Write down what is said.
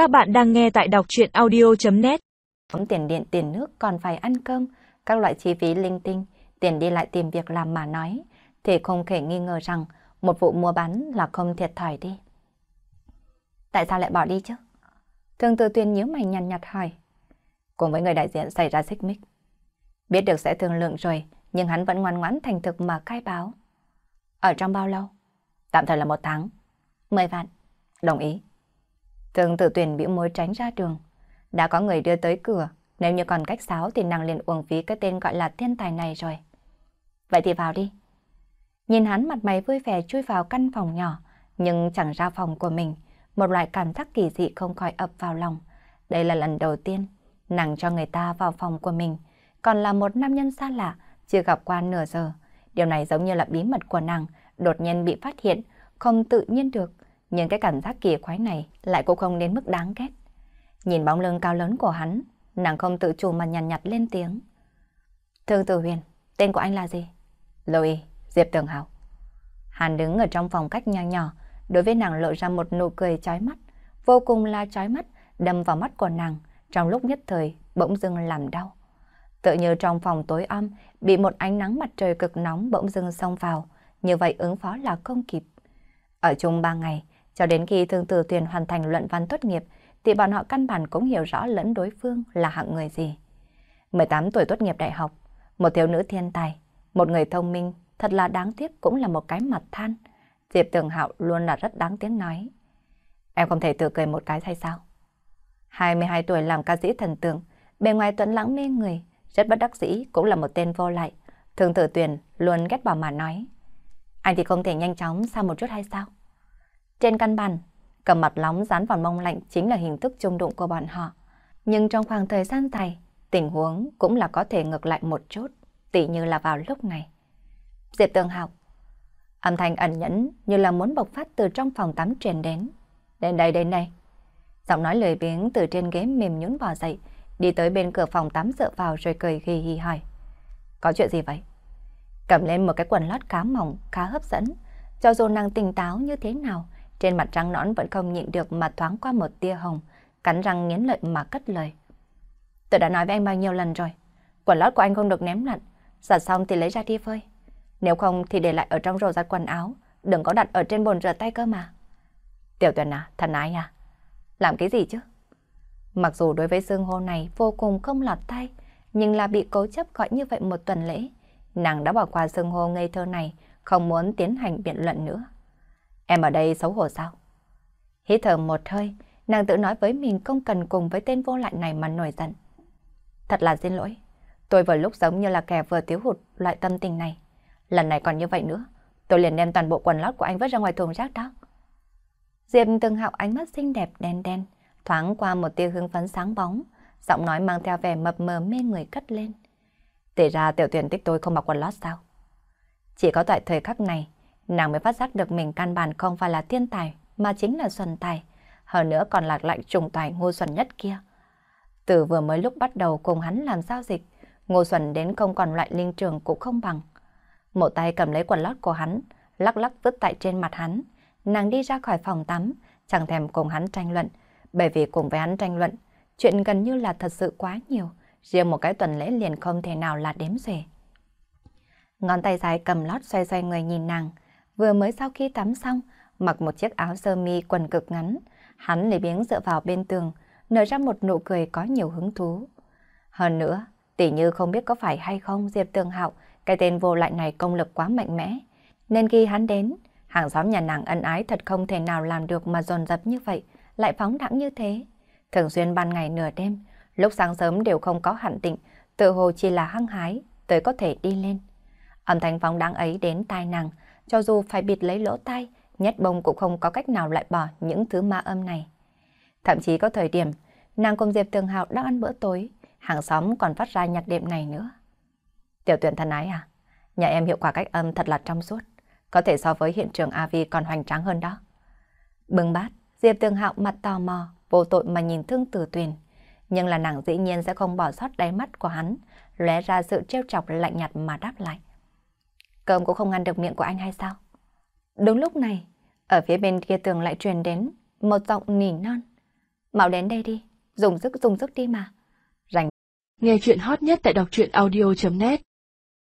Các bạn đang nghe tại đọc chuyện audio.net Tốn tiền điện tiền nước còn phải ăn cơm, các loại chi phí linh tinh, tiền đi lại tìm việc làm mà nói, thì không thể nghi ngờ rằng một vụ mua bán là không thiệt thòi đi. Tại sao lại bỏ đi chứ? Thương tư tuyên nhớ mày nhằn nhạt hỏi. Cùng với người đại diện xảy ra xích mích. Biết được sẽ thương lượng rồi, nhưng hắn vẫn ngoan ngoãn thành thực mà khai báo. Ở trong bao lâu? Tạm thời là một tháng. Mười vạn. Đồng ý. Thường tự tuyển bĩu môi tránh ra đường. Đã có người đưa tới cửa, nếu như còn cách sáo thì nàng liền uổng phí cái tên gọi là thiên tài này rồi. Vậy thì vào đi. Nhìn hắn mặt mày vui vẻ chui vào căn phòng nhỏ, nhưng chẳng ra phòng của mình. Một loại cảm giác kỳ dị không khỏi ập vào lòng. Đây là lần đầu tiên nàng cho người ta vào phòng của mình, còn là một nam nhân xa lạ, chưa gặp qua nửa giờ. Điều này giống như là bí mật của nàng, đột nhiên bị phát hiện, không tự nhiên được. Nhưng cái cảm giác kỳ quái này lại cũng không đến mức đáng ghét. Nhìn bóng lưng cao lớn của hắn, nàng không tự chủ mà nhằn nhặt lên tiếng. Thương Tử Huyền, tên của anh là gì? Louis, Diệp Tường Hảo. hàn đứng ở trong phòng cách nhỏ nhỏ, đối với nàng lộ ra một nụ cười chói mắt, vô cùng là chói mắt, đâm vào mắt của nàng, trong lúc nhất thời bỗng dưng làm đau. Tự như trong phòng tối âm, bị một ánh nắng mặt trời cực nóng bỗng dưng xông vào, như vậy ứng phó là không kịp. Ở chung ba ngày, cho đến khi Thương Tử Tuyền hoàn thành luận văn tốt nghiệp, thì bọn họ căn bản cũng hiểu rõ lẫn đối phương là hạng người gì. 18 tuổi tốt nghiệp đại học, một thiếu nữ thiên tài, một người thông minh, thật là đáng tiếc cũng là một cái mặt than. Diệp Tường Hạo luôn là rất đáng tiếng nói. Em không thể tự cười một cái hay sao? 22 tuổi làm ca sĩ thần tượng, bề ngoài tuấn lãng mê người, rất bất đắc dĩ cũng là một tên vô lại. Thường tử tuyển luôn ghét bỏ mà nói. Anh thì không thể nhanh chóng xa một chút hay sao? Trên căn bản, cầm mặt nóng dán vào mông lạnh chính là hình thức chung đụng của bọn họ. Nhưng trong khoảng thời gian dài, tình huống cũng là có thể ngược lại một chút, tỉ như là vào lúc này. Diệp Tường học, âm thanh ẩn nhẫn như là muốn bộc phát từ trong phòng tắm truyền đến. Đến đây, đến đây. Giọng nói lười biếng từ trên ghế mềm nhún bò dậy, đi tới bên cửa phòng tắm dựa vào rồi cười ghi hì hỏi. Có chuyện gì vậy? Cầm lên một cái quần lót khá mỏng, khá hấp dẫn. Cho dù nàng tỉnh táo như thế nào, trên mặt trắng nõn vẫn không nhịn được mà thoáng qua một tia hồng, cắn răng nghiến lợi mà cất lời. Tôi đã nói với anh bao nhiêu lần rồi, quần lót của anh không được ném lặn, giặt xong thì lấy ra đi phơi. Nếu không thì để lại ở trong rổ giặt quần áo, đừng có đặt ở trên bồn rửa tay cơ mà. Tiểu tuyển à, thần ái à, làm cái gì chứ? Mặc dù đối với xương hô này vô cùng không lọt tay, nhưng là bị cố chấp gọi như vậy một tuần lễ. Nàng đã bỏ qua xương hô ngây thơ này, không muốn tiến hành biện luận nữa. Em ở đây xấu hổ sao? Hít thở một hơi, nàng tự nói với mình không cần cùng với tên vô lại này mà nổi giận. Thật là xin lỗi, tôi vừa lúc giống như là kẻ vừa thiếu hụt loại tâm tình này. Lần này còn như vậy nữa, tôi liền đem toàn bộ quần lót của anh vứt ra ngoài thùng rác đó. Diệp từng hạo ánh mắt xinh đẹp đen đen, thoáng qua một tia hương phấn sáng bóng, giọng nói mang theo vẻ mập mờ mê người cất lên. Thì ra tiểu tuyển tích tôi không mặc quần lót sao? Chỉ có tại thời khắc này, nàng mới phát giác được mình căn bản không phải là thiên tài, mà chính là xuân tài. Hơn nữa còn là loại trùng tài ngu xuẩn nhất kia. Từ vừa mới lúc bắt đầu cùng hắn làm giao dịch, ngô xuẩn đến không còn loại linh trường cũng không bằng. Một tay cầm lấy quần lót của hắn, lắc lắc vứt tại trên mặt hắn. Nàng đi ra khỏi phòng tắm, chẳng thèm cùng hắn tranh luận, bởi vì cùng với hắn tranh luận, chuyện gần như là thật sự quá nhiều, riêng một cái tuần lễ liền không thể nào là đếm xuể. Ngón tay dài cầm lót xoay xoay người nhìn nàng, vừa mới sau khi tắm xong, mặc một chiếc áo sơ mi quần cực ngắn, hắn lấy biếng dựa vào bên tường, nở ra một nụ cười có nhiều hứng thú. Hơn nữa, tỷ như không biết có phải hay không Diệp Tường Hạo, cái tên vô lại này công lực quá mạnh mẽ, nên khi hắn đến, hàng xóm nhà nàng ân ái thật không thể nào làm được mà dồn dập như vậy, lại phóng đẳng như thế. Thường xuyên ban ngày nửa đêm, lúc sáng sớm đều không có hạn định, tự hồ chỉ là hăng hái, tới có thể đi lên. Âm thanh phóng đáng ấy đến tai nàng, cho dù phải bịt lấy lỗ tai, nhất bông cũng không có cách nào loại bỏ những thứ ma âm này. Thậm chí có thời điểm, nàng cùng Diệp Tường Hạo đang ăn bữa tối, hàng xóm còn phát ra nhạc đệm này nữa. Tiểu tuyển thân ái à, nhà em hiệu quả cách âm thật là trong suốt, có thể so với hiện trường AV còn hoành tráng hơn đó. Bưng bát, Diệp Tường Hạo mặt tò mò, vô tội mà nhìn thương tử tuyền. Nhưng là nàng dĩ nhiên sẽ không bỏ sót đáy mắt của hắn, lóe ra sự trêu chọc lạnh nhạt mà đáp lại. Cơm cũng không ngăn được miệng của anh hay sao? Đúng lúc này, ở phía bên kia tường lại truyền đến một giọng nỉ non. mạo đến đây đi, dùng sức dùng sức đi mà. Nghe chuyện hot nhất tại đọc truyện audio.net